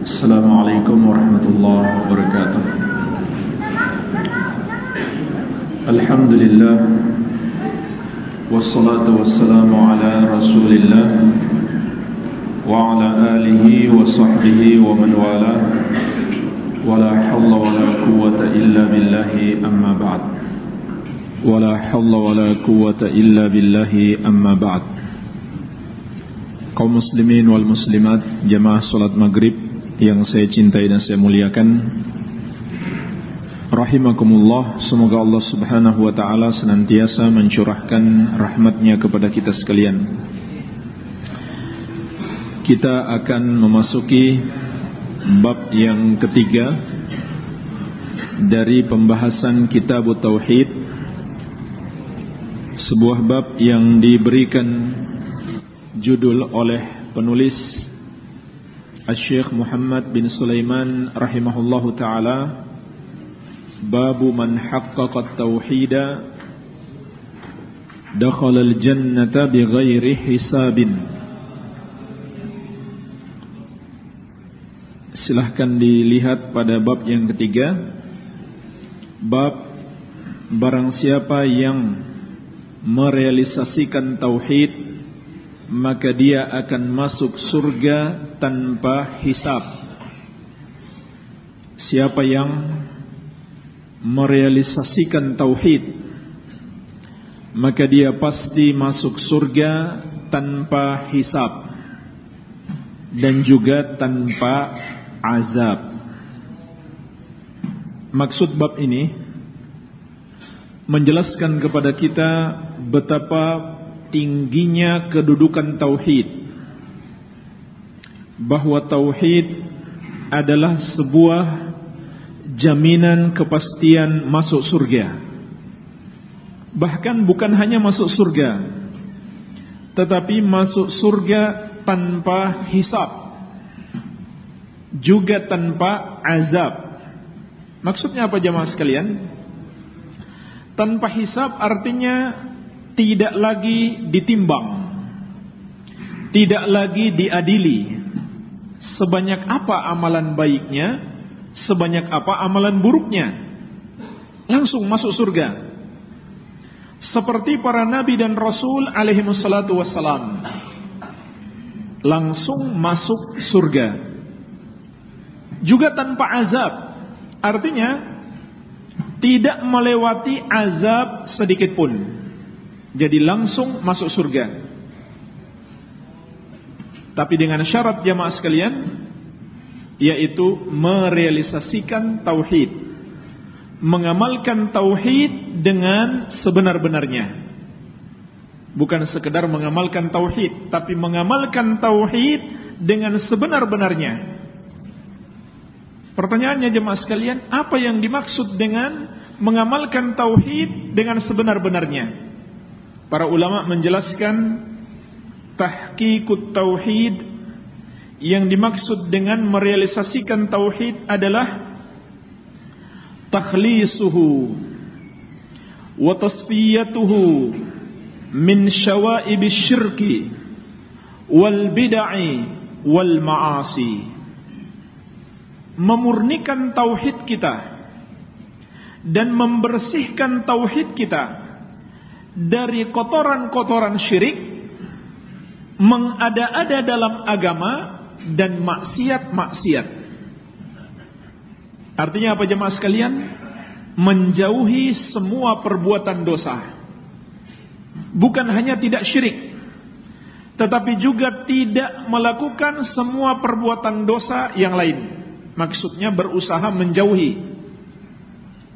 السلام عليكم ورحمة الله وبركاته. الحمد لله والصلاة والسلام على رسول الله وعلى آله وصحبه ومن والاه. ولا حول ولا قوة إلا بالله أما بعد. ولا حول ولا قوة إلا بالله أما بعد. kaum muslimin wal muslimat jamaah salat maghrib yang saya cintai dan saya muliakan. Rahimakumullah semoga Allah subhanahu wa ta'ala senantiasa mencurahkan rahmatnya kepada kita sekalian. Kita akan memasuki bab yang ketiga dari pembahasan kitab Tauhid sebuah bab yang diberikan judul oleh penulis Syekh Muhammad bin Sulaiman rahimahullahu taala Babu man haqqaqa tauhida dakhala al-jannata bighairi hisabin. Silahkan dilihat pada bab yang ketiga. Bab Barang siapa yang Merealisasikan Tauhid maka dia akan masuk surga tanpa hisab. Siapa yang merealisasikan tauhid, maka dia pasti masuk surga tanpa hisab dan juga tanpa azab. Maksud bab ini menjelaskan kepada kita betapa tingginya kedudukan tauhid. Bahwa tauhid adalah sebuah jaminan kepastian masuk surga. Bahkan bukan hanya masuk surga tetapi masuk surga tanpa hisab. Juga tanpa azab. Maksudnya apa jemaah sekalian? Tanpa hisab artinya tidak lagi ditimbang, tidak lagi diadili. Sebanyak apa amalan baiknya, sebanyak apa amalan buruknya, langsung masuk surga. Seperti para nabi dan rasul alaihi wassalatu wassalam. Langsung masuk surga. Juga tanpa azab. Artinya tidak melewati azab sedikit pun. Jadi langsung masuk surga. Tapi dengan syarat jamaah sekalian yaitu merealisasikan tauhid. Mengamalkan tauhid dengan sebenar-benarnya. Bukan sekedar mengamalkan tauhid, tapi mengamalkan tauhid dengan sebenar-benarnya. Pertanyaannya jemaah sekalian, apa yang dimaksud dengan mengamalkan tauhid dengan sebenar-benarnya? Para ulama menjelaskan tahqiqut tauhid yang dimaksud dengan merealisasikan tauhid adalah takhlisuhu wa tasfiyatuhu min syawaib syirki wal bid'ah wal ma'asi. Memurnikan tauhid kita dan membersihkan tauhid kita dari kotoran-kotoran syirik, mengada-ada dalam agama dan maksiat-maksiat. Artinya apa jemaah sekalian? Menjauhi semua perbuatan dosa. Bukan hanya tidak syirik, tetapi juga tidak melakukan semua perbuatan dosa yang lain. Maksudnya berusaha menjauhi.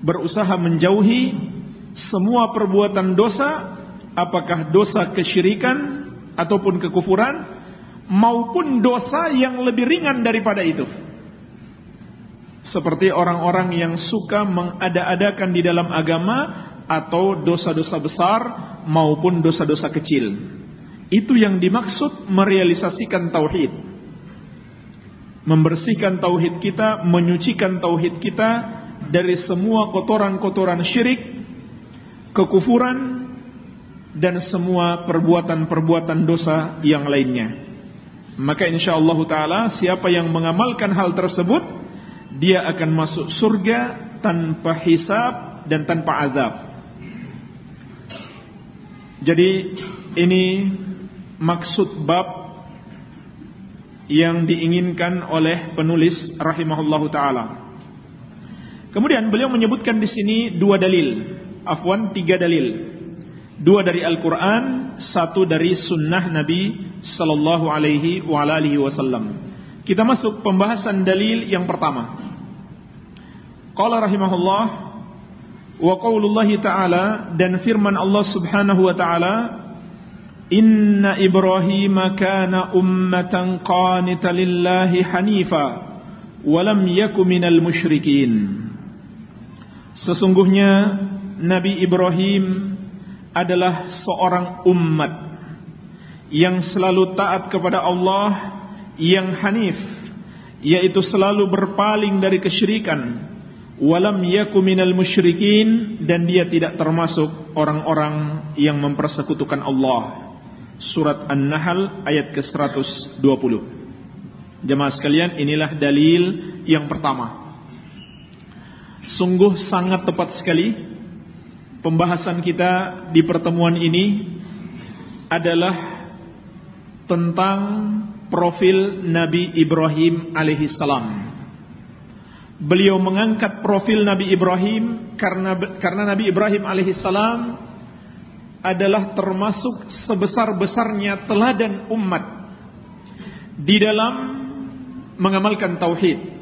Berusaha menjauhi semua perbuatan dosa, apakah dosa kesyirikan ataupun kekufuran, maupun dosa yang lebih ringan daripada itu. Seperti orang-orang yang suka mengada-adakan di dalam agama atau dosa-dosa besar maupun dosa-dosa kecil. Itu yang dimaksud merealisasikan tauhid. Membersihkan tauhid kita, menyucikan tauhid kita dari semua kotoran-kotoran syirik kekufuran dan semua perbuatan-perbuatan dosa yang lainnya. Maka insya Allah Ta'ala siapa yang mengamalkan hal tersebut Dia akan masuk surga tanpa hisab dan tanpa azab Jadi ini maksud bab yang diinginkan oleh penulis rahimahullahu taala. Kemudian beliau menyebutkan di sini dua dalil, afwan tiga dalil. Dua dari Al-Qur'an, satu dari sunnah Nabi sallallahu alaihi wa wasallam. Kita masuk pembahasan dalil yang pertama. Qala rahimahullah wa qaulullah ta'ala dan firman Allah Subhanahu wa taala Inna Ibrahim kana ummatan qanita lillahi hanifa walam yaku minal musyrikin. Sesungguhnya Nabi Ibrahim adalah seorang umat yang selalu taat kepada Allah yang hanif yaitu selalu berpaling dari kesyirikan walam yaku minal musyrikin dan dia tidak termasuk orang-orang yang mempersekutukan Allah surat An-Nahl ayat ke-120. Jemaah sekalian, inilah dalil yang pertama. Sungguh sangat tepat sekali pembahasan kita di pertemuan ini adalah tentang profil Nabi Ibrahim alaihi salam. Beliau mengangkat profil Nabi Ibrahim karena karena Nabi Ibrahim alaihi salam adalah termasuk sebesar-besarnya teladan umat di dalam mengamalkan tauhid.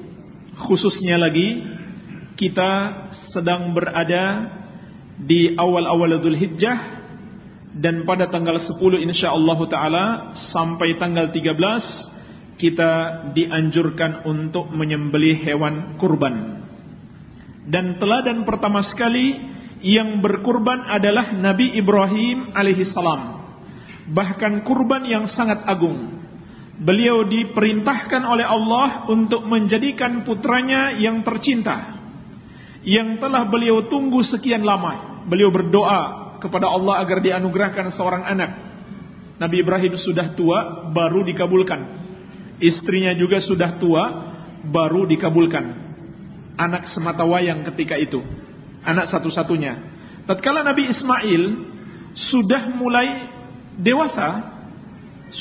Khususnya lagi kita sedang berada di awal-awal Dhul Hijjah dan pada tanggal 10 insyaallah taala sampai tanggal 13 kita dianjurkan untuk menyembelih hewan kurban. Dan teladan pertama sekali yang berkurban adalah Nabi Ibrahim alaihi salam. Bahkan kurban yang sangat agung. Beliau diperintahkan oleh Allah untuk menjadikan putranya yang tercinta. Yang telah beliau tunggu sekian lama. Beliau berdoa kepada Allah agar dianugerahkan seorang anak. Nabi Ibrahim sudah tua, baru dikabulkan. Istrinya juga sudah tua, baru dikabulkan. Anak semata wayang ketika itu anak satu-satunya. Tatkala Nabi Ismail sudah mulai dewasa,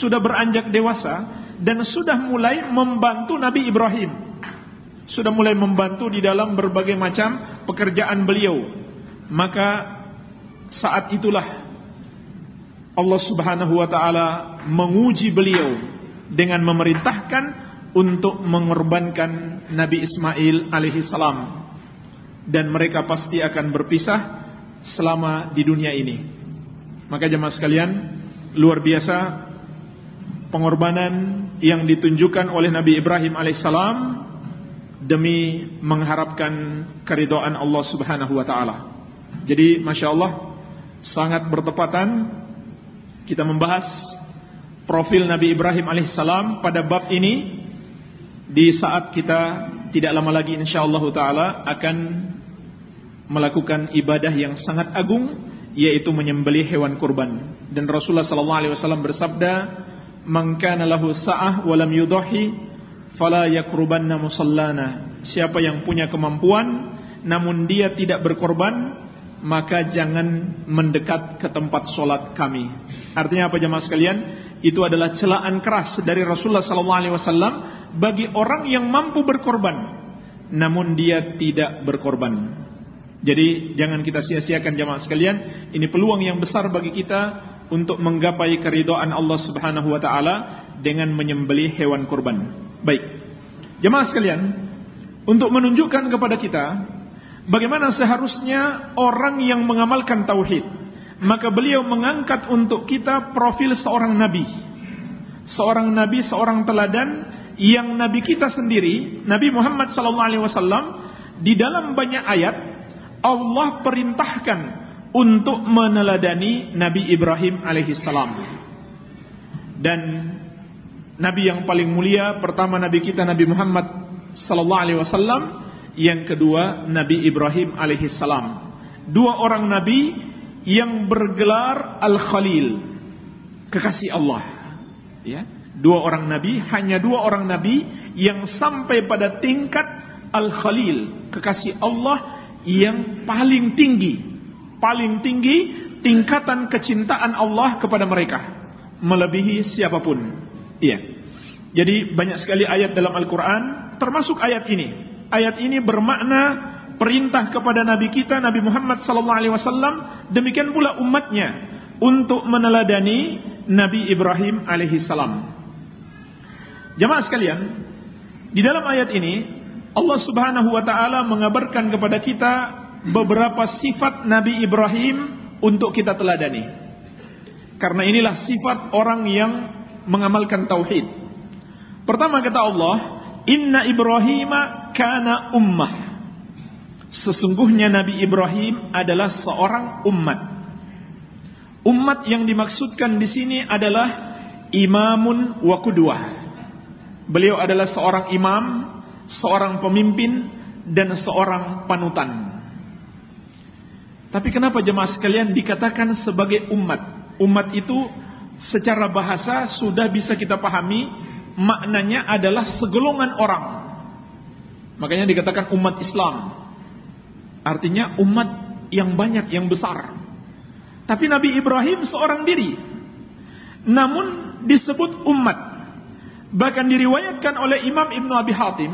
sudah beranjak dewasa dan sudah mulai membantu Nabi Ibrahim. Sudah mulai membantu di dalam berbagai macam pekerjaan beliau. Maka saat itulah Allah Subhanahu wa taala menguji beliau dengan memerintahkan untuk mengorbankan Nabi Ismail alaihi salam dan mereka pasti akan berpisah selama di dunia ini. Maka jemaah sekalian, luar biasa pengorbanan yang ditunjukkan oleh Nabi Ibrahim alaihissalam demi mengharapkan keridhaan Allah Subhanahu wa taala. Jadi Masya Allah sangat bertepatan kita membahas profil Nabi Ibrahim alaihissalam pada bab ini di saat kita tidak lama lagi insyaallah taala akan melakukan ibadah yang sangat agung yaitu menyembelih hewan kurban. Dan Rasulullah sallallahu alaihi wasallam bersabda, "Man kana lahu sa'ah wa lam yudahi fala yakrubanna musallana." Siapa yang punya kemampuan namun dia tidak berkorban, maka jangan mendekat ke tempat solat kami. Artinya apa jemaah sekalian? Itu adalah celaan keras dari Rasulullah wasallam bagi orang yang mampu berkorban namun dia tidak berkorban. Jadi jangan kita sia-siakan jamaah sekalian, ini peluang yang besar bagi kita untuk menggapai keridhaan Allah Subhanahu wa taala dengan menyembelih hewan kurban. Baik. Jemaah sekalian, untuk menunjukkan kepada kita bagaimana seharusnya orang yang mengamalkan tauhid, maka beliau mengangkat untuk kita profil seorang nabi. Seorang nabi, seorang teladan yang nabi kita sendiri, Nabi Muhammad wasallam di dalam banyak ayat Allah perintahkan untuk meneladani Nabi Ibrahim alaihi salam. Dan nabi yang paling mulia pertama nabi kita Nabi Muhammad sallallahu alaihi wasallam, yang kedua Nabi Ibrahim alaihi salam. Dua orang nabi yang bergelar Al-Khalil, kekasih Allah. Ya, Dua orang nabi, hanya dua orang nabi yang sampai pada tingkat Al-Khalil, kekasih Allah yang paling tinggi. Paling tinggi tingkatan kecintaan Allah kepada mereka. Melebihi siapa pun. Iya. Jadi banyak sekali ayat dalam Al-Quran, termasuk ayat ini. Ayat ini bermakna perintah kepada Nabi kita Nabi Muhammad SAW demikian pula umatnya untuk meneladani Nabi Ibrahim alaihissalam. Jamaah sekalian, di dalam ayat ini Allah Subhanahu wa taala mengabarkan kepada kita beberapa sifat Nabi Ibrahim untuk kita teladani. Karena inilah sifat orang yang mengamalkan tauhid. Pertama kata Allah, "Inna Ibrahim kana ummah." Sesungguhnya Nabi Ibrahim adalah seorang umat. Umat yang dimaksudkan di sini adalah imamun wa Beliau adalah seorang imam, seorang pemimpin, dan seorang panutan. Tapi kenapa jemaah sekalian dikatakan sebagai umat? Umat itu secara bahasa sudah bisa kita pahami maknanya adalah segolongan orang. Makanya dikatakan umat Islam. Artinya umat yang banyak, yang besar. Tapi Nabi Ibrahim seorang diri. Namun disebut umat. Bahkan diriwayatkan oleh Imam Ibnu Abi Hatim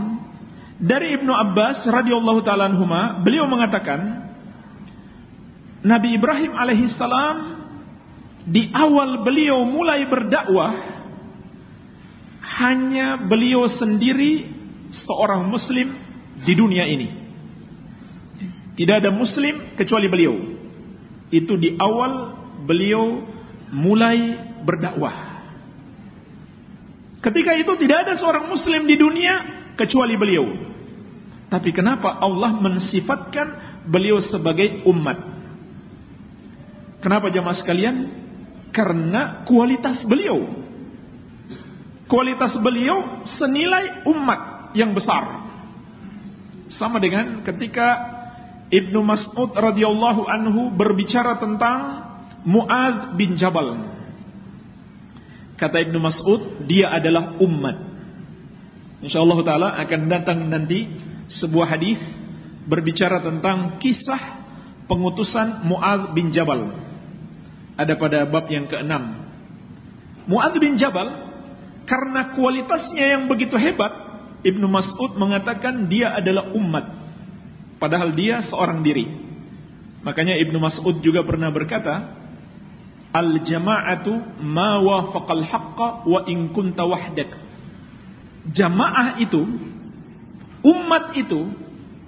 dari Ibnu Abbas radhiyallahu taala anhuma, beliau mengatakan Nabi Ibrahim alaihissalam di awal beliau mulai berdakwah hanya beliau sendiri seorang muslim di dunia ini. Tidak ada muslim kecuali beliau. Itu di awal beliau mulai berdakwah. Ketika itu tidak ada seorang muslim di dunia kecuali beliau. Tapi kenapa Allah mensifatkan beliau sebagai umat? Kenapa jamaah sekalian? Karena kualitas beliau. Kualitas beliau senilai umat yang besar. Sama dengan ketika Ibnu Mas'ud radhiyallahu anhu berbicara tentang Muad bin Jabal. Kata Ibnu Mas'ud, dia adalah umat. Insyaallah taala akan datang nanti sebuah hadis berbicara tentang kisah pengutusan Muadz bin Jabal. Ada pada bab yang keenam. Muadz bin Jabal karena kualitasnya yang begitu hebat, Ibnu Mas'ud mengatakan dia adalah umat. Padahal dia seorang diri. Makanya Ibnu Mas'ud juga pernah berkata, Al jama'atu ma wafaqal haqqa wa in kunta wahdak. Jamaah itu, umat itu,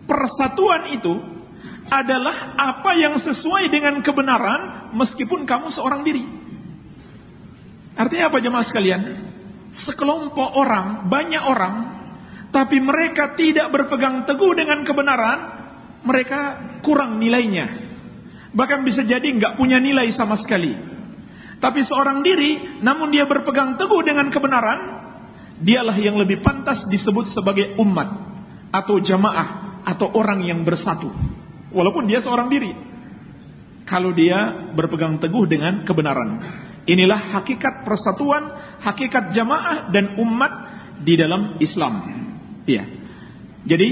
persatuan itu adalah apa yang sesuai dengan kebenaran meskipun kamu seorang diri. Artinya apa jemaah sekalian? Sekelompok orang, banyak orang, tapi mereka tidak berpegang teguh dengan kebenaran, mereka kurang nilainya. Bahkan bisa jadi nggak punya nilai sama sekali. Tapi seorang diri, namun dia berpegang teguh dengan kebenaran, dialah yang lebih pantas disebut sebagai umat atau jamaah atau orang yang bersatu. Walaupun dia seorang diri. Kalau dia berpegang teguh dengan kebenaran. Inilah hakikat persatuan, hakikat jamaah dan umat di dalam Islam. Iya. Jadi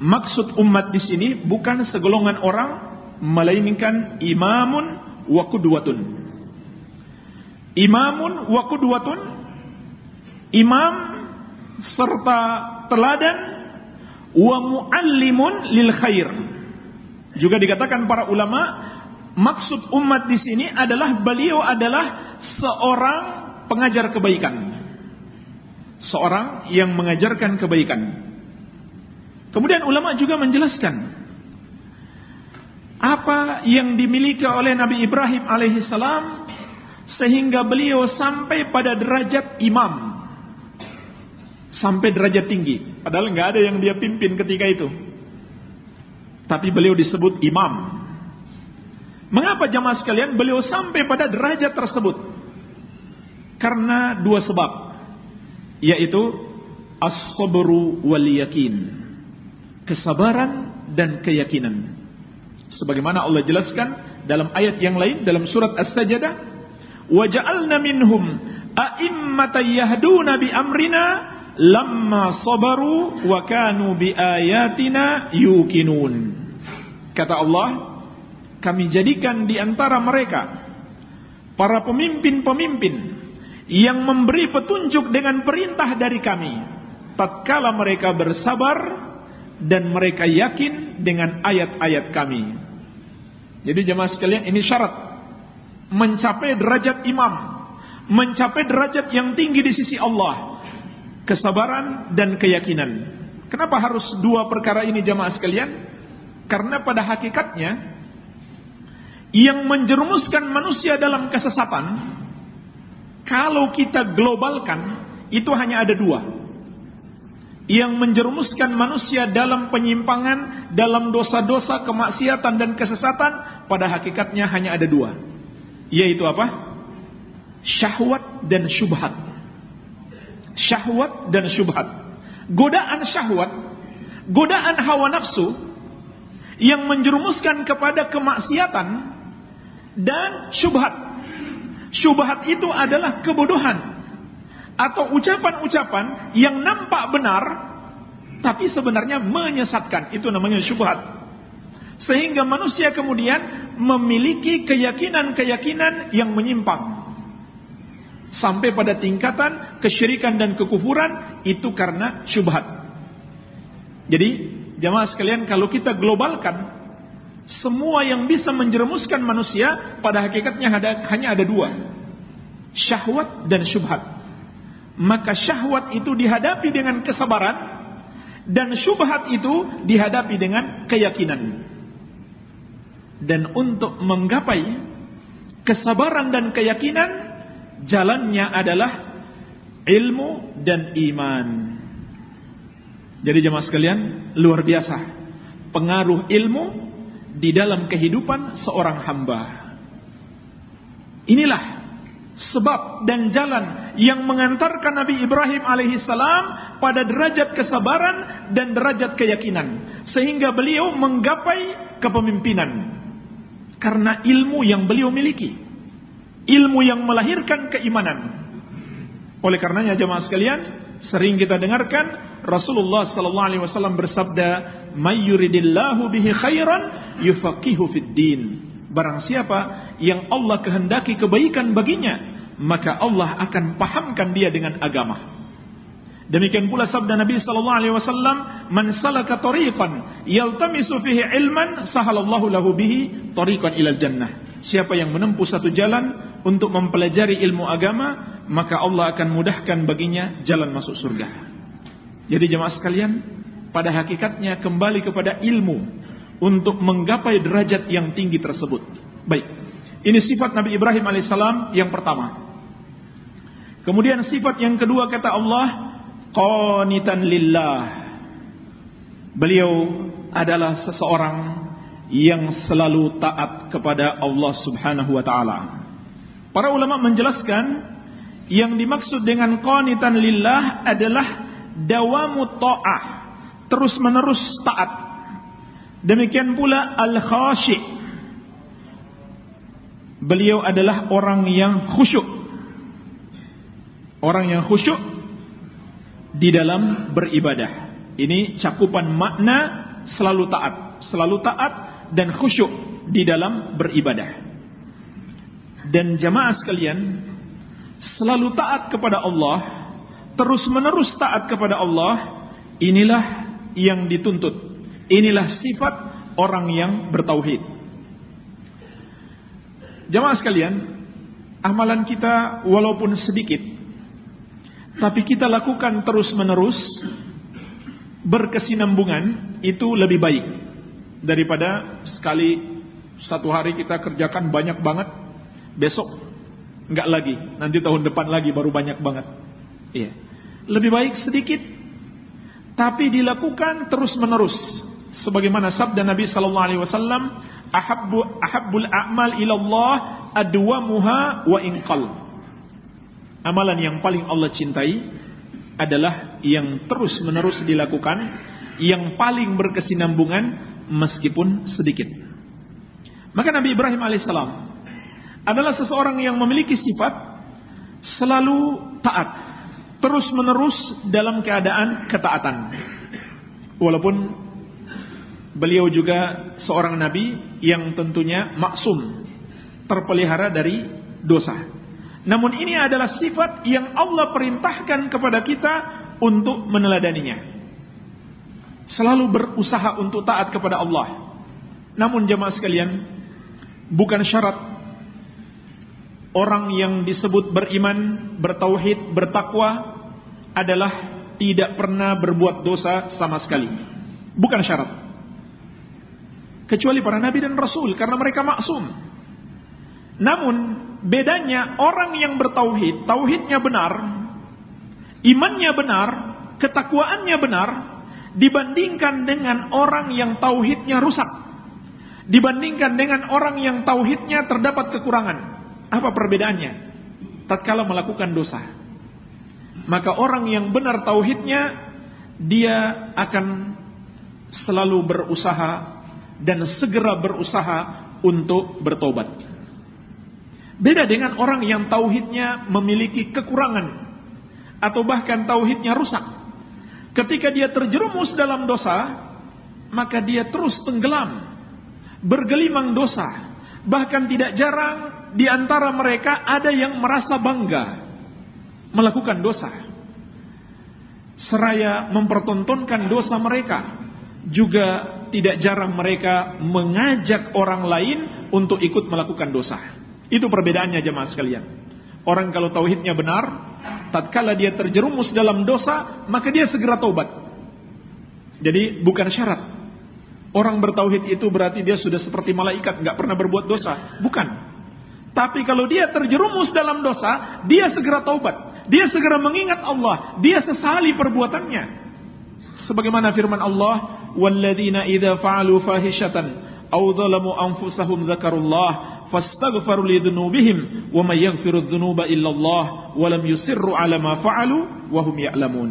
maksud umat di sini bukan segolongan orang melainkan imamun wa kudwatun. Imamun wa kudwatun imam serta teladan wa muallimun lil khair. Juga dikatakan para ulama maksud umat di sini adalah beliau adalah seorang pengajar kebaikan. Seorang yang mengajarkan kebaikan. Kemudian ulama juga menjelaskan apa yang dimiliki oleh Nabi Ibrahim alaihissalam sehingga beliau sampai pada derajat imam sampai derajat tinggi padahal nggak ada yang dia pimpin ketika itu tapi beliau disebut imam mengapa jamaah sekalian beliau sampai pada derajat tersebut? Karena dua sebab. Yaitu as-sabru wal yakin. Kesabaran dan keyakinan. Sebagaimana Allah jelaskan dalam ayat yang lain dalam surat As-Sajdah wa ja'alna minhum a'immatan yahduna bi amrina lamma sabaru wa kanu bi ayatina yuqinun. Kata Allah, kami jadikan di antara mereka para pemimpin-pemimpin yang memberi petunjuk dengan perintah dari kami tatkala mereka bersabar dan mereka yakin dengan ayat-ayat kami. Jadi jemaah sekalian ini syarat mencapai derajat imam, mencapai derajat yang tinggi di sisi Allah, kesabaran dan keyakinan. Kenapa harus dua perkara ini jemaah sekalian? Karena pada hakikatnya yang menjerumuskan manusia dalam kesesatan kalau kita globalkan itu hanya ada dua yang menjerumuskan manusia dalam penyimpangan, dalam dosa-dosa, kemaksiatan dan kesesatan, pada hakikatnya hanya ada dua. Yaitu apa? Syahwat dan syubhat. Syahwat dan syubhat. Godaan syahwat, godaan hawa nafsu yang menjerumuskan kepada kemaksiatan dan syubhat. Syubhat itu adalah kebodohan atau ucapan-ucapan yang nampak benar tapi sebenarnya menyesatkan. Itu namanya syubhat. Sehingga manusia kemudian memiliki keyakinan-keyakinan yang menyimpang. Sampai pada tingkatan kesyirikan dan kekufuran itu karena syubhat. Jadi, jamaah sekalian kalau kita globalkan semua yang bisa menjerumuskan manusia pada hakikatnya ada, hanya ada dua. Syahwat dan syubhat maka syahwat itu dihadapi dengan kesabaran dan syubhat itu dihadapi dengan keyakinan. Dan untuk menggapai kesabaran dan keyakinan jalannya adalah ilmu dan iman. Jadi jemaah sekalian, luar biasa pengaruh ilmu di dalam kehidupan seorang hamba. Inilah sebab dan jalan yang mengantarkan Nabi Ibrahim alaihissalam pada derajat kesabaran dan derajat keyakinan sehingga beliau menggapai kepemimpinan karena ilmu yang beliau miliki ilmu yang melahirkan keimanan oleh karenanya jemaah sekalian sering kita dengarkan Rasulullah sallallahu alaihi wasallam bersabda mayyuridillahu bihi khairan yufaqihu fid din Barang siapa yang Allah kehendaki kebaikan baginya, maka Allah akan pahamkan dia dengan agama. Demikian pula sabda Nabi sallallahu alaihi wasallam, "Man salaka tariqan yaltamisu fihi ilman, sahalallahu lahu bihi tariqan ilal jannah." Siapa yang menempuh satu jalan untuk mempelajari ilmu agama, maka Allah akan mudahkan baginya jalan masuk surga. Jadi jemaah sekalian, pada hakikatnya kembali kepada ilmu untuk menggapai derajat yang tinggi tersebut. Baik. Ini sifat Nabi Ibrahim alaihissalam yang pertama. Kemudian sifat yang kedua kata Allah, qanitan lillah. Beliau adalah seseorang yang selalu taat kepada Allah Subhanahu wa taala. Para ulama menjelaskan yang dimaksud dengan qanitan lillah adalah dawamu ta'ah, terus-menerus taat Demikian pula al-khashi. Beliau adalah orang yang khusyuk. Orang yang khusyuk di dalam beribadah. Ini cakupan makna selalu taat, selalu taat dan khusyuk di dalam beribadah. Dan jamaah sekalian, selalu taat kepada Allah, terus-menerus taat kepada Allah, inilah yang dituntut Inilah sifat orang yang bertauhid. Jamaah sekalian, amalan kita walaupun sedikit, tapi kita lakukan terus-menerus berkesinambungan itu lebih baik daripada sekali satu hari kita kerjakan banyak banget, besok nggak lagi, nanti tahun depan lagi baru banyak banget. Iya. Lebih baik sedikit tapi dilakukan terus-menerus. Sebagaimana sabda Nabi sallallahu alaihi wasallam ahabbu ahabbul a'mal ila Allah adwamuha wa inqal amalan yang paling Allah cintai adalah yang terus-menerus dilakukan yang paling berkesinambungan meskipun sedikit. Maka Nabi Ibrahim alaihissalam adalah seseorang yang memiliki sifat selalu taat, terus-menerus dalam keadaan ketaatan. Walaupun beliau juga seorang nabi yang tentunya maksum, terpelihara dari dosa. Namun ini adalah sifat yang Allah perintahkan kepada kita untuk meneladaninya. Selalu berusaha untuk taat kepada Allah. Namun jemaah sekalian, bukan syarat orang yang disebut beriman, bertauhid, bertakwa adalah tidak pernah berbuat dosa sama sekali. Bukan syarat. Kecuali para nabi dan rasul karena mereka maksum. Namun bedanya orang yang bertauhid, tauhidnya benar, imannya benar, ketakwaannya benar dibandingkan dengan orang yang tauhidnya rusak. Dibandingkan dengan orang yang tauhidnya terdapat kekurangan. Apa perbedaannya? Tatkala melakukan dosa. Maka orang yang benar tauhidnya dia akan selalu berusaha dan segera berusaha untuk bertobat. Beda dengan orang yang tauhidnya memiliki kekurangan atau bahkan tauhidnya rusak. Ketika dia terjerumus dalam dosa, maka dia terus tenggelam, bergelimang dosa. Bahkan tidak jarang di antara mereka ada yang merasa bangga melakukan dosa. Seraya mempertontonkan dosa mereka, juga tidak jarang mereka mengajak orang lain untuk ikut melakukan dosa. Itu perbedaannya jemaah sekalian. Orang kalau tauhidnya benar, tatkala dia terjerumus dalam dosa, maka dia segera taubat. Jadi bukan syarat. Orang bertauhid itu berarti dia sudah seperti malaikat, nggak pernah berbuat dosa. Bukan. Tapi kalau dia terjerumus dalam dosa, dia segera taubat. Dia segera mengingat Allah. Dia sesali perbuatannya. Sebagaimana firman Allah, "Walladzina idza fa'alu fahishatan aw dzalamu anfusahum dzakarullah fastaghfaru li dzunubihim wa may yaghfiru dzunuba illallah wa lam yusirru ala ma fa'alu wa hum ya'lamun.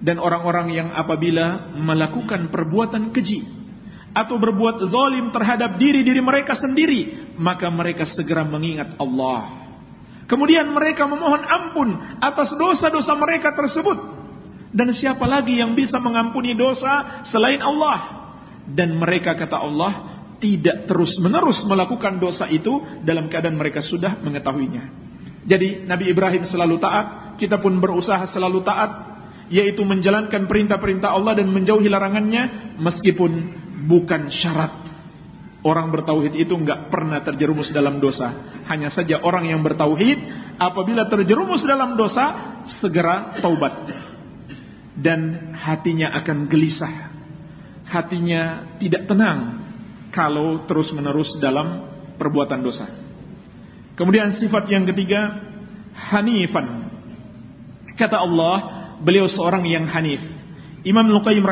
Dan orang-orang yang apabila melakukan perbuatan keji atau berbuat zalim terhadap diri-diri mereka sendiri, maka mereka segera mengingat Allah. Kemudian mereka memohon ampun atas dosa-dosa mereka tersebut. Dan siapa lagi yang bisa mengampuni dosa selain Allah? Dan mereka kata Allah, tidak terus-menerus melakukan dosa itu dalam keadaan mereka sudah mengetahuinya. Jadi Nabi Ibrahim selalu taat, kita pun berusaha selalu taat, yaitu menjalankan perintah-perintah Allah dan menjauhi larangannya meskipun bukan syarat. Orang bertauhid itu enggak pernah terjerumus dalam dosa. Hanya saja orang yang bertauhid apabila terjerumus dalam dosa segera taubat. Dan hatinya akan gelisah. Hatinya tidak tenang kalau terus-menerus dalam perbuatan dosa. Kemudian sifat yang ketiga, hanifan. Kata Allah, beliau seorang yang hanif. Imam Luqayyim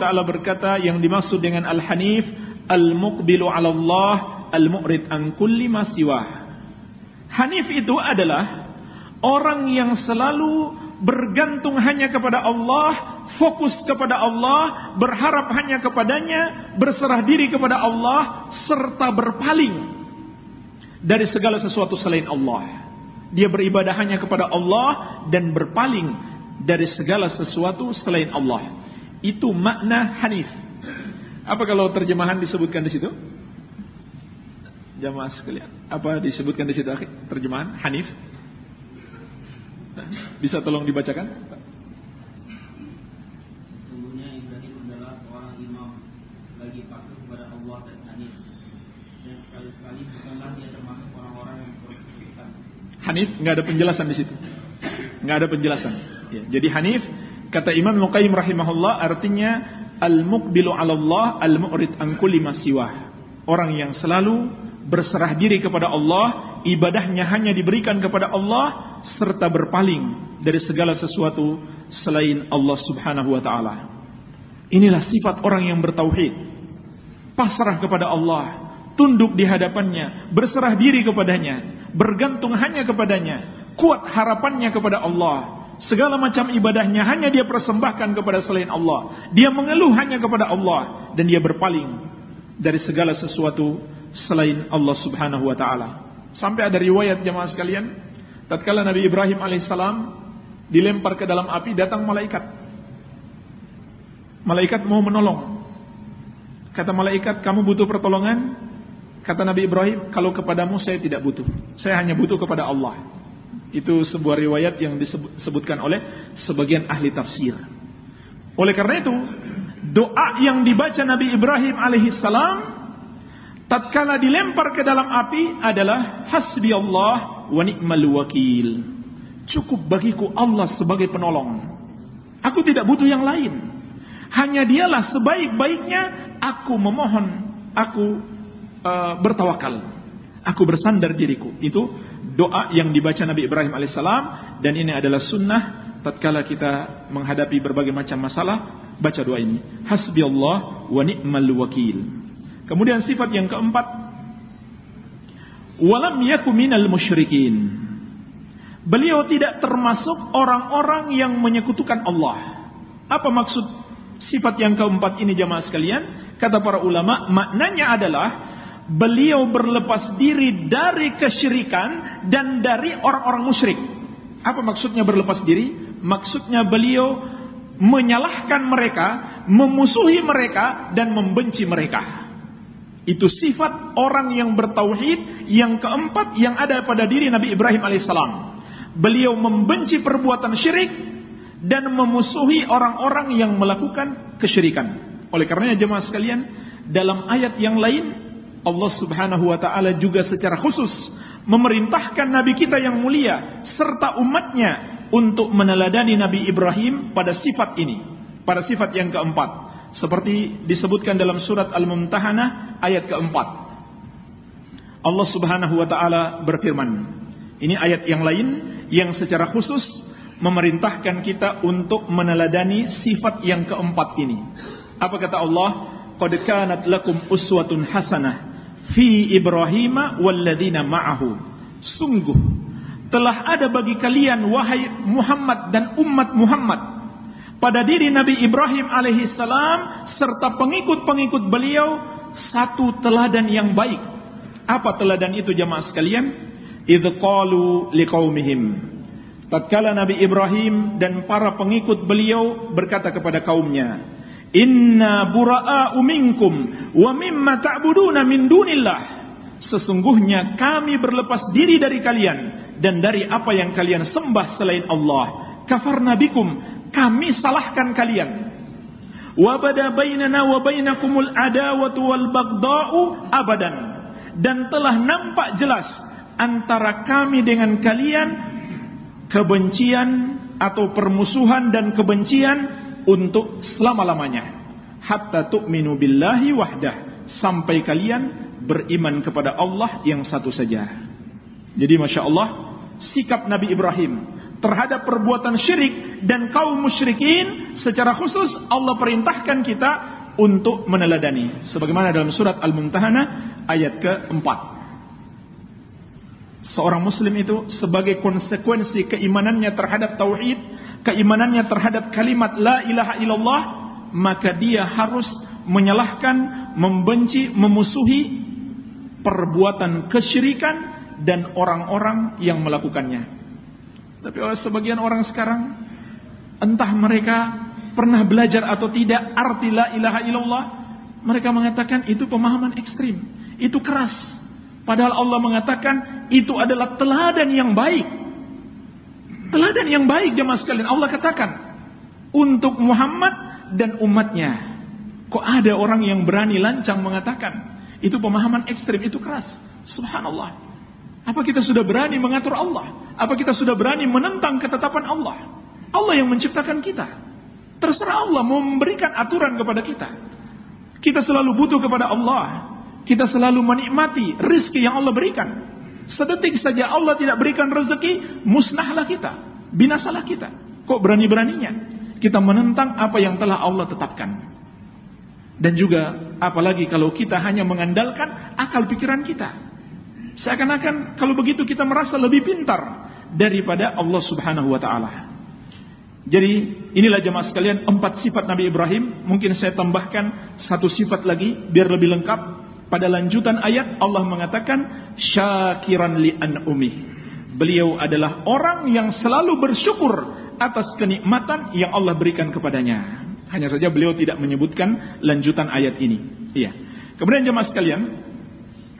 taala berkata yang dimaksud dengan al-hanif al-muqbilu 'ala Allah, al-mu'rid an kulli ma Hanif itu adalah orang yang selalu bergantung hanya kepada Allah, fokus kepada Allah, berharap hanya kepadanya, berserah diri kepada Allah, serta berpaling dari segala sesuatu selain Allah. Dia beribadah hanya kepada Allah dan berpaling dari segala sesuatu selain Allah. Itu makna hanif. Apa kalau terjemahan disebutkan di situ? Jamaah sekalian. Apa disebutkan di situ terjemahan hanif? Bisa tolong dibacakan? Sesungguhnya Ibrahim adalah seorang imam bagi patuh kepada Allah dan Hanif. Dan sekali-sekali bukanlah dia termasuk orang-orang yang. Hanif nggak ada penjelasan di situ. Nggak ada penjelasan. Ya, jadi Hanif kata Imam Muqayyim rahimahullah artinya al-muqbilu 'ala Allah al-mu'rid an kulli Orang yang selalu berserah diri kepada Allah, ibadahnya hanya diberikan kepada Allah serta berpaling dari segala sesuatu selain Allah Subhanahu wa taala. Inilah sifat orang yang bertauhid. Pasrah kepada Allah, tunduk di hadapannya, berserah diri kepadanya, bergantung hanya kepadanya, kuat harapannya kepada Allah. Segala macam ibadahnya hanya dia persembahkan kepada selain Allah. Dia mengeluh hanya kepada Allah dan dia berpaling dari segala sesuatu selain Allah Subhanahu wa taala. Sampai ada riwayat jemaah sekalian, Tatkala Nabi Ibrahim alaihissalam dilempar ke dalam api, datang malaikat. Malaikat mau menolong. Kata malaikat, kamu butuh pertolongan? Kata Nabi Ibrahim, kalau kepadamu saya tidak butuh. Saya hanya butuh kepada Allah. Itu sebuah riwayat yang disebutkan oleh sebagian ahli tafsir. Oleh karena itu, doa yang dibaca Nabi Ibrahim alaihissalam tatkala dilempar ke dalam api adalah hasbi Allah wa ni'mal wakil. Cukup bagiku Allah sebagai penolong. Aku tidak butuh yang lain. Hanya dialah sebaik-baiknya aku memohon, aku uh, bertawakal. Aku bersandar diriku. Itu doa yang dibaca Nabi Ibrahim alaihissalam dan ini adalah sunnah tatkala kita menghadapi berbagai macam masalah baca doa ini. Hasbi Allah wa ni'mal wakil. Kemudian sifat yang keempat walam yakum minal musyrikin. Beliau tidak termasuk orang-orang yang menyekutukan Allah. Apa maksud sifat yang keempat ini jamaah sekalian? Kata para ulama, maknanya adalah beliau berlepas diri dari kesyirikan dan dari orang-orang musyrik. Apa maksudnya berlepas diri? Maksudnya beliau menyalahkan mereka, memusuhi mereka dan membenci mereka. Itu sifat orang yang bertauhid yang keempat yang ada pada diri Nabi Ibrahim alaihissalam. Beliau membenci perbuatan syirik dan memusuhi orang-orang yang melakukan kesyirikan. Oleh karenanya jemaah sekalian, dalam ayat yang lain Allah Subhanahu wa taala juga secara khusus memerintahkan nabi kita yang mulia serta umatnya untuk meneladani Nabi Ibrahim pada sifat ini, pada sifat yang keempat. Seperti disebutkan dalam surat Al-Mumtahanah ayat keempat. Allah Subhanahu wa taala berfirman. Ini ayat yang lain yang secara khusus memerintahkan kita untuk meneladani sifat yang keempat ini. Apa kata Allah? Qad kanat lakum uswatun hasanah fi Ibrahim walladzina ma'ahu. Sungguh telah ada bagi kalian wahai Muhammad dan umat Muhammad pada diri Nabi Ibrahim alaihissalam serta pengikut-pengikut beliau satu teladan yang baik. Apa teladan itu jamaah sekalian? Idz qalu liqaumihim. Tatkala Nabi Ibrahim dan para pengikut beliau berkata kepada kaumnya, Inna bura'a'u minkum wa mimma ta'buduna min dunillah. Sesungguhnya kami berlepas diri dari kalian dan dari apa yang kalian sembah selain Allah. Kafarna bikum, kami salahkan kalian. Wa bada bainana wa bainakumul adawatu wal baghda'u abadan. Dan telah nampak jelas antara kami dengan kalian kebencian atau permusuhan dan kebencian untuk selama-lamanya. Hatta tu'minu billahi wahdah. Sampai kalian beriman kepada Allah yang satu saja. Jadi Masya Allah, sikap Nabi Ibrahim terhadap perbuatan syirik dan kaum musyrikin secara khusus Allah perintahkan kita untuk meneladani. Sebagaimana dalam surat Al-Mumtahanah ayat keempat. Seorang muslim itu sebagai konsekuensi keimanannya terhadap tauhid keimanannya terhadap kalimat la ilaha illallah, maka dia harus menyalahkan, membenci, memusuhi perbuatan kesyirikan dan orang-orang yang melakukannya. Tapi oleh sebagian orang sekarang, entah mereka pernah belajar atau tidak arti la ilaha illallah, mereka mengatakan itu pemahaman ekstrim, itu keras. Padahal Allah mengatakan itu adalah teladan yang baik. Teladan yang baik jemaah sekalian. Allah katakan untuk Muhammad dan umatnya. Kok ada orang yang berani lancang mengatakan itu pemahaman ekstrim itu keras. Subhanallah. Apa kita sudah berani mengatur Allah? Apa kita sudah berani menentang ketetapan Allah? Allah yang menciptakan kita. Terserah Allah memberikan aturan kepada kita. Kita selalu butuh kepada Allah. Kita selalu menikmati rizki yang Allah berikan. Sedetik saja Allah tidak berikan rezeki, musnahlah kita, binasalah kita. Kok berani-beraninya kita menentang apa yang telah Allah tetapkan? Dan juga apalagi kalau kita hanya mengandalkan akal pikiran kita. Seakan-akan kalau begitu kita merasa lebih pintar daripada Allah Subhanahu wa taala. Jadi inilah jemaah sekalian empat sifat Nabi Ibrahim. Mungkin saya tambahkan satu sifat lagi biar lebih lengkap. Pada lanjutan ayat Allah mengatakan syakiran li an'umi. Beliau adalah orang yang selalu bersyukur atas kenikmatan yang Allah berikan kepadanya. Hanya saja beliau tidak menyebutkan lanjutan ayat ini. Iya. Kemudian jemaah sekalian,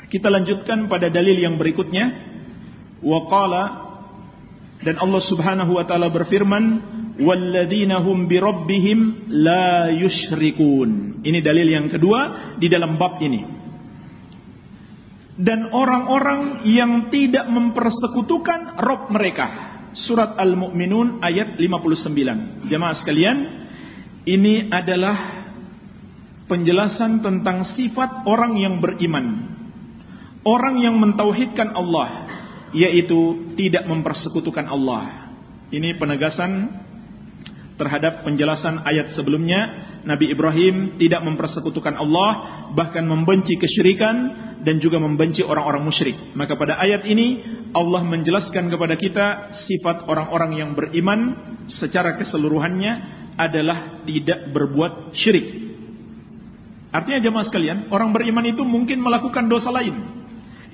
kita lanjutkan pada dalil yang berikutnya. Waqala dan Allah Subhanahu wa taala berfirman, "Walladzina hum birabbihim la yusyrikun." Ini dalil yang kedua di dalam bab ini dan orang-orang yang tidak mempersekutukan Rob mereka. Surat Al-Mu'minun ayat 59. Jemaah sekalian, ini adalah penjelasan tentang sifat orang yang beriman. Orang yang mentauhidkan Allah, yaitu tidak mempersekutukan Allah. Ini penegasan terhadap penjelasan ayat sebelumnya Nabi Ibrahim tidak mempersekutukan Allah bahkan membenci kesyirikan dan juga membenci orang-orang musyrik. Maka pada ayat ini Allah menjelaskan kepada kita sifat orang-orang yang beriman secara keseluruhannya adalah tidak berbuat syirik. Artinya jemaah sekalian orang beriman itu mungkin melakukan dosa lain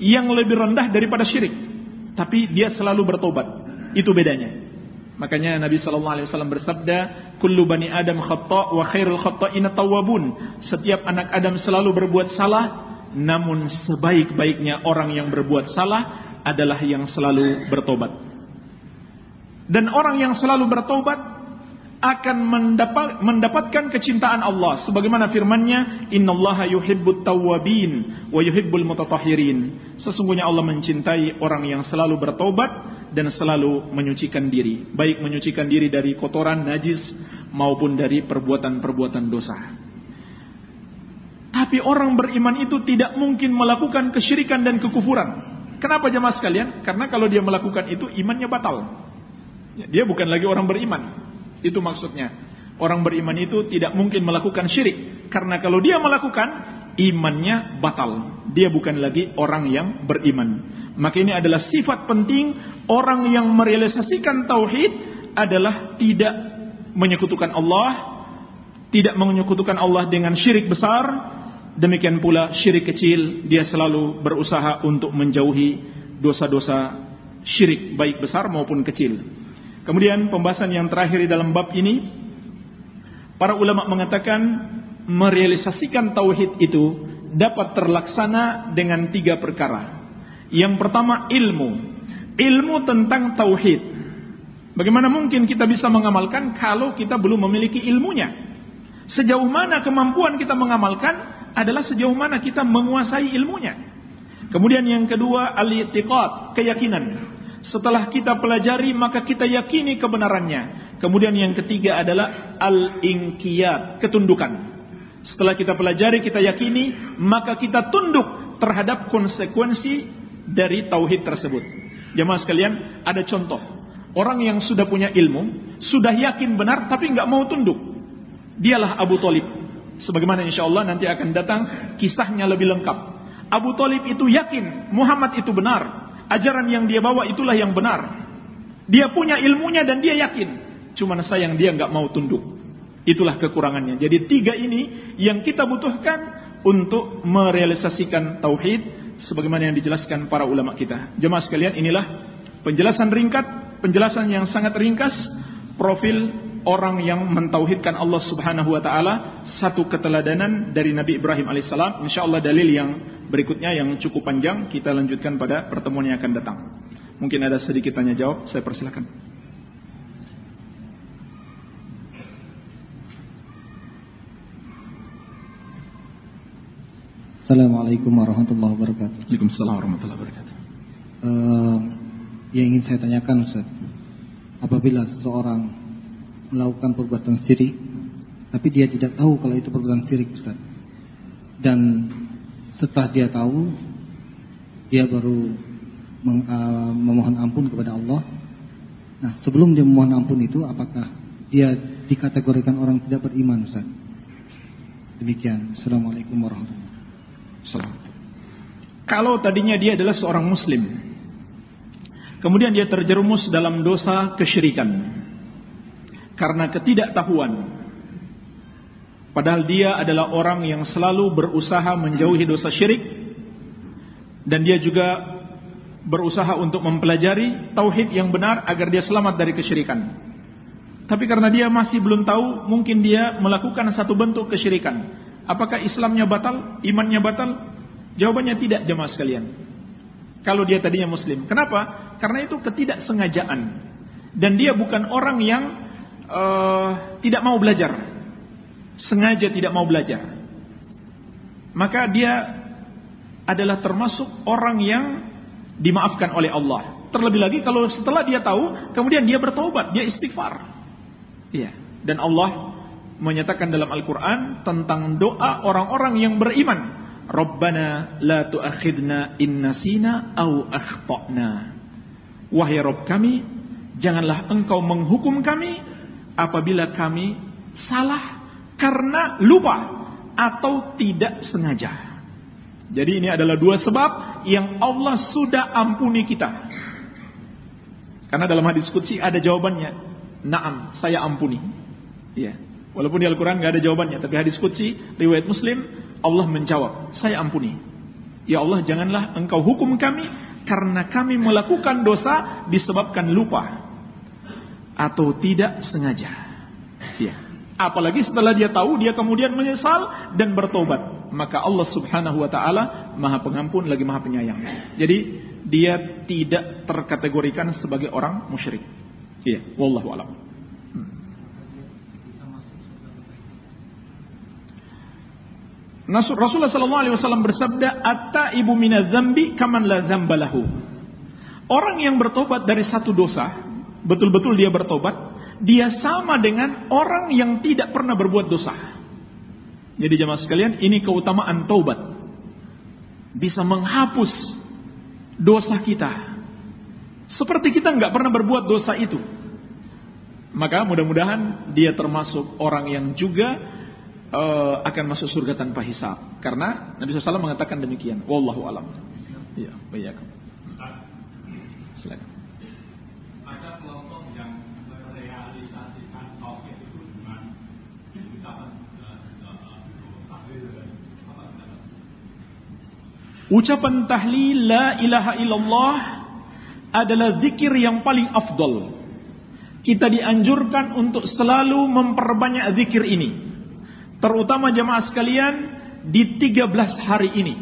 yang lebih rendah daripada syirik tapi dia selalu bertobat. Itu bedanya Makanya Nabi sallallahu alaihi wasallam bersabda, "Kullu bani Adam khata' wa khairul khata'ina tawwabun." Setiap anak Adam selalu berbuat salah, namun sebaik-baiknya orang yang berbuat salah adalah yang selalu bertobat. Dan orang yang selalu bertobat akan mendapat, mendapatkan kecintaan Allah. Sebagaimana firman-Nya innallaha yuhibbut tawwabin wa yuhibbul mutatahhirin. Sesungguhnya Allah mencintai orang yang selalu bertobat dan selalu menyucikan diri. Baik menyucikan diri dari kotoran najis maupun dari perbuatan-perbuatan dosa. Tapi orang beriman itu tidak mungkin melakukan kesyirikan dan kekufuran. Kenapa jemaah sekalian? Karena kalau dia melakukan itu imannya batal. Dia bukan lagi orang beriman itu maksudnya. Orang beriman itu tidak mungkin melakukan syirik. Karena kalau dia melakukan, imannya batal. Dia bukan lagi orang yang beriman. Maka ini adalah sifat penting orang yang merealisasikan tauhid adalah tidak menyekutukan Allah, tidak menyekutukan Allah dengan syirik besar. Demikian pula syirik kecil, dia selalu berusaha untuk menjauhi dosa-dosa syirik baik besar maupun kecil. Kemudian pembahasan yang terakhir di dalam bab ini para ulama mengatakan merealisasikan tauhid itu dapat terlaksana dengan tiga perkara. Yang pertama ilmu. Ilmu tentang tauhid. Bagaimana mungkin kita bisa mengamalkan kalau kita belum memiliki ilmunya? Sejauh mana kemampuan kita mengamalkan adalah sejauh mana kita menguasai ilmunya. Kemudian yang kedua al-i'tiqad, keyakinan. Setelah kita pelajari maka kita yakini kebenarannya. Kemudian yang ketiga adalah al-inqiyad, ketundukan. Setelah kita pelajari, kita yakini, maka kita tunduk terhadap konsekuensi dari tauhid tersebut. Jemaah sekalian, ada contoh. Orang yang sudah punya ilmu, sudah yakin benar tapi nggak mau tunduk. Dialah Abu Talib. Sebagaimana insya Allah nanti akan datang kisahnya lebih lengkap. Abu Talib itu yakin Muhammad itu benar. Ajaran yang dia bawa itulah yang benar. Dia punya ilmunya dan dia yakin. Cuman sayang dia nggak mau tunduk. Itulah kekurangannya. Jadi tiga ini yang kita butuhkan untuk merealisasikan tauhid sebagaimana yang dijelaskan para ulama kita. Jemaah sekalian, inilah penjelasan ringkat, penjelasan yang sangat ringkas profil orang yang mentauhidkan Allah Subhanahu wa taala satu keteladanan dari Nabi Ibrahim alaihissalam insyaallah dalil yang berikutnya yang cukup panjang kita lanjutkan pada pertemuan yang akan datang. Mungkin ada sedikit tanya jawab, saya persilakan. Assalamualaikum warahmatullahi wabarakatuh. Waalaikumsalam warahmatullahi wabarakatuh. Uh, yang ingin saya tanyakan Ustaz, apabila seseorang melakukan perbuatan syirik, tapi dia tidak tahu kalau itu perbuatan syirik Ustaz, dan setelah dia tahu, dia baru uh, memohon ampun kepada Allah. Nah, sebelum dia memohon ampun itu, apakah dia dikategorikan orang tidak beriman, Ustaz? Demikian. Assalamualaikum warahmatullahi wabarakatuh. Kalau tadinya dia adalah seorang muslim, kemudian dia terjerumus dalam dosa kesyirikan karena ketidaktahuan Padahal dia adalah orang yang selalu berusaha menjauhi dosa syirik dan dia juga berusaha untuk mempelajari tauhid yang benar agar dia selamat dari kesyirikan. Tapi karena dia masih belum tahu, mungkin dia melakukan satu bentuk kesyirikan. Apakah Islamnya batal, imannya batal? Jawabannya tidak, jemaah sekalian. Kalau dia tadinya muslim. Kenapa? Karena itu ketidaksengajaan. Dan dia bukan orang yang uh, tidak mau belajar. Sengaja tidak mau belajar. Maka dia adalah termasuk orang yang dimaafkan oleh Allah. Terlebih lagi kalau setelah dia tahu, kemudian dia bertobat, dia istighfar. Iya. Dan Allah menyatakan dalam Al-Quran tentang doa orang-orang yang beriman. Rabbana la tu'akhidna in nasina au akhtana. Wahai Rabb kami, janganlah engkau menghukum kami apabila kami salah karena lupa atau tidak sengaja. Jadi ini adalah dua sebab yang Allah sudah ampuni kita. Karena dalam hadis kutsi ada jawabannya. Naam, saya ampuni. Ya. Walaupun di Al-Quran nggak ada jawabannya, tapi hadis kutsi, riwayat Muslim, Allah menjawab, saya ampuni. Ya Allah, janganlah engkau hukum kami karena kami melakukan dosa disebabkan lupa atau tidak sengaja. Ya. Apalagi setelah dia tahu, dia kemudian menyesal dan bertobat. Maka Allah subhanahu wa ta'ala maha pengampun lagi maha penyayang. Jadi dia tidak terkategorikan sebagai orang musyrik. Iya, wallahu alam. Hmm. Rasulullah sallallahu alaihi wasallam bersabda, "Atta ibu minadzambi kaman la dzambalahu." Orang yang bertobat dari satu dosa, betul-betul dia bertobat, dia sama dengan orang yang tidak pernah berbuat dosa. Jadi jemaah sekalian, ini keutamaan taubat. Bisa menghapus dosa kita seperti kita nggak pernah berbuat dosa itu. Maka mudah-mudahan dia termasuk orang yang juga uh, akan masuk surga tanpa hisab. Karena Nabi SAW mengatakan demikian. Wallahu alam. Iya, baik. Silakan. Ucapan tahlil la ilaha illallah adalah zikir yang paling afdol. Kita dianjurkan untuk selalu memperbanyak zikir ini. Terutama jemaah sekalian di 13 hari ini.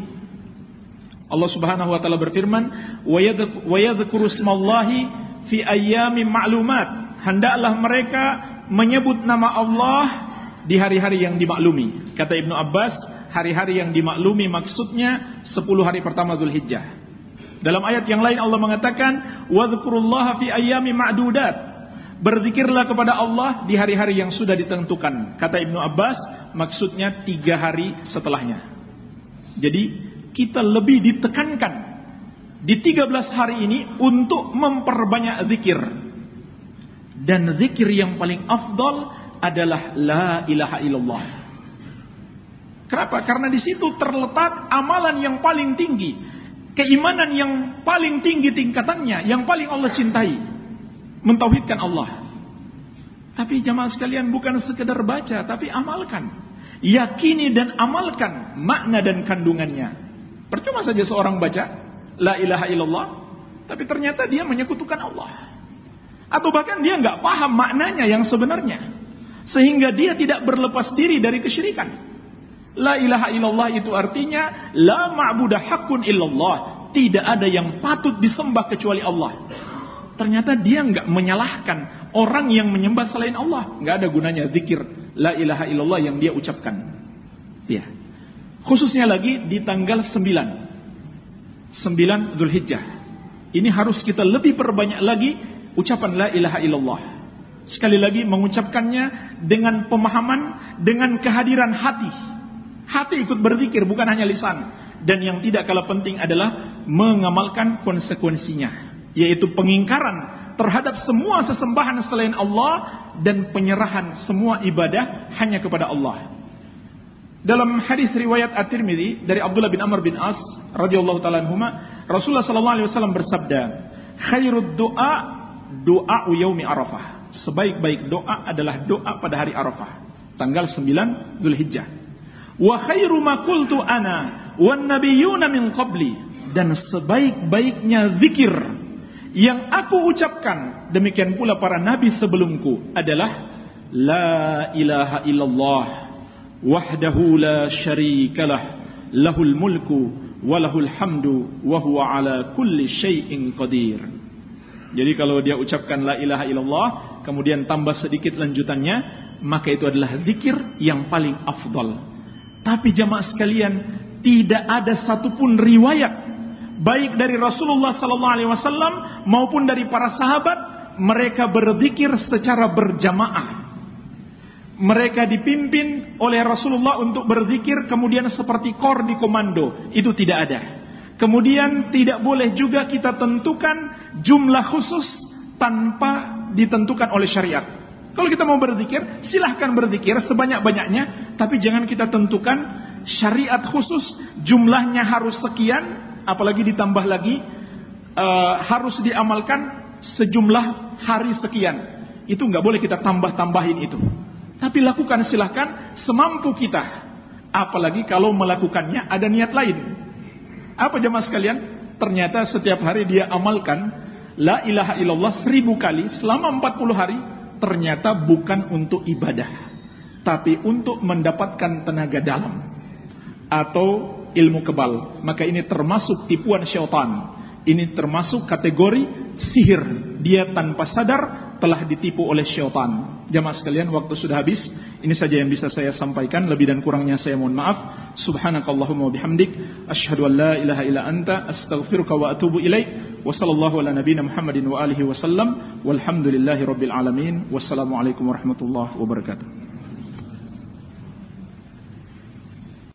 Allah Subhanahu wa taala berfirman, "Wa yadhkuru smallahi fi ayyamin ma'lumat." Hendaklah mereka menyebut nama Allah di hari-hari yang dimaklumi. Kata Ibnu Abbas, hari-hari yang dimaklumi maksudnya 10 hari pertama Zulhijjah. Dalam ayat yang lain Allah mengatakan, "Wadhkurullaha fi ayyami ma'dudat." Berzikirlah kepada Allah di hari-hari yang sudah ditentukan. Kata Ibnu Abbas, maksudnya tiga hari setelahnya. Jadi kita lebih ditekankan di 13 hari ini untuk memperbanyak zikir. Dan zikir yang paling afdal adalah la ilaha illallah. Kenapa? Karena di situ terletak amalan yang paling tinggi keimanan yang paling tinggi tingkatannya, yang paling Allah cintai. Mentauhidkan Allah. Tapi jamaah sekalian bukan sekedar baca, tapi amalkan. Yakini dan amalkan makna dan kandungannya. Percuma saja seorang baca la ilaha illallah, tapi ternyata dia menyekutukan Allah. Atau bahkan dia nggak paham maknanya yang sebenarnya. Sehingga dia tidak berlepas diri dari kesyirikan. La ilaha illallah itu artinya la ma'budah hakun illallah. Tidak ada yang patut disembah kecuali Allah. Ternyata dia nggak menyalahkan orang yang menyembah selain Allah. Nggak ada gunanya zikir la ilaha illallah yang dia ucapkan. Ya. Khususnya lagi di tanggal 9. 9 Zulhijjah. Ini harus kita lebih perbanyak lagi ucapan la ilaha illallah. Sekali lagi mengucapkannya dengan pemahaman, dengan kehadiran hati Hati ikut berzikir bukan hanya lisan. Dan yang tidak kalah penting adalah mengamalkan konsekuensinya. Yaitu pengingkaran terhadap semua sesembahan selain Allah dan penyerahan semua ibadah hanya kepada Allah. Dalam hadis riwayat At-Tirmidzi dari Abdullah bin Amr bin As radhiyallahu taala anhuma, Rasulullah sallallahu alaihi wasallam bersabda, "Khairud du'a du'a yaumi Arafah." Sebaik-baik doa adalah doa pada hari Arafah, tanggal 9 Zulhijjah. Wa khairu ma qultu ana wan nabiyyuna min qabli. dan sebaik-baiknya zikir yang aku ucapkan demikian pula para nabi sebelumku adalah la ilaha illallah wahdahu la syarikalah lahul mulku wa lahul hamdu wa huwa ala kulli syai'in qadir jadi kalau dia ucapkan la ilaha illallah kemudian tambah sedikit lanjutannya maka itu adalah zikir yang paling afdal tapi jamaah sekalian tidak ada satupun riwayat baik dari Rasulullah sallallahu alaihi wasallam maupun dari para sahabat mereka berzikir secara berjamaah. Mereka dipimpin oleh Rasulullah untuk berzikir kemudian seperti kor di komando. Itu tidak ada. Kemudian tidak boleh juga kita tentukan jumlah khusus tanpa ditentukan oleh syariat. Kalau kita mau berzikir, silahkan berzikir sebanyak-banyaknya, tapi jangan kita tentukan syariat khusus jumlahnya harus sekian apalagi ditambah lagi uh, harus diamalkan sejumlah hari sekian. Itu nggak boleh kita tambah-tambahin itu. Tapi lakukan silahkan semampu kita. Apalagi kalau melakukannya ada niat lain. Apa jemaah sekalian? Ternyata setiap hari dia amalkan La ilaha illallah seribu kali selama 40 hari. Ternyata bukan untuk ibadah. Tapi untuk mendapatkan tenaga dalam. Atau ilmu kebal. Maka ini termasuk tipuan syaitan. Ini termasuk kategori sihir. Dia tanpa sadar telah ditipu oleh syaitan. Jamaah sekalian, waktu sudah habis. Ini saja yang bisa saya sampaikan. Lebih dan kurangnya saya mohon maaf. Subhanakallahumma bihamdik. Ashhadu an la ilaha illa anta. Astaghfiruka wa atubu ilaih. Wa sallallahu ala nabina Muhammadin wa alihi wa sallam. Walhamdulillahi rabbil alamin. Wassalamualaikum warahmatullahi wabarakatuh.